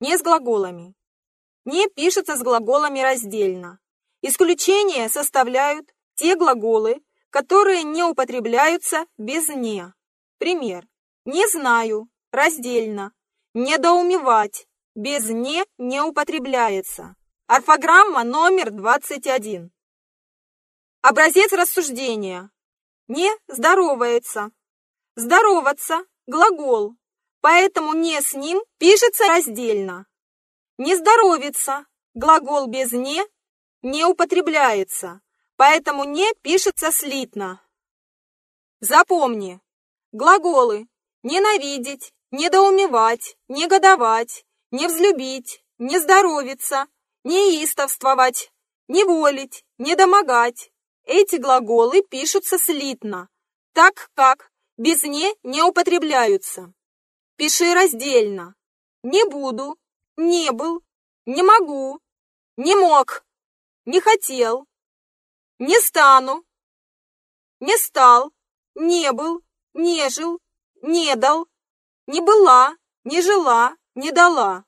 не с глаголами. Не пишется с глаголами раздельно. Исключение составляют те глаголы, которые не употребляются без «не». Пример. Не знаю, раздельно. Недоумевать, без «не» не употребляется. Орфограмма номер 21. Образец рассуждения. Не здоровается. Здороваться – глагол, поэтому «не» с ним пишется раздельно. Не здоровится – глагол без «не» не употребляется, поэтому «не» пишется слитно. Запомни, глаголы ненавидеть, недоумевать, негодовать, не взлюбить, не здоровиться, неистовствовать, неволить, недомогать. Эти глаголы пишутся слитно, так как без «не» не употребляются. Пиши раздельно. Не буду, не был, не могу, не мог, не хотел, не стану, не стал, не был, не жил, не дал, не была, не жила, не дала.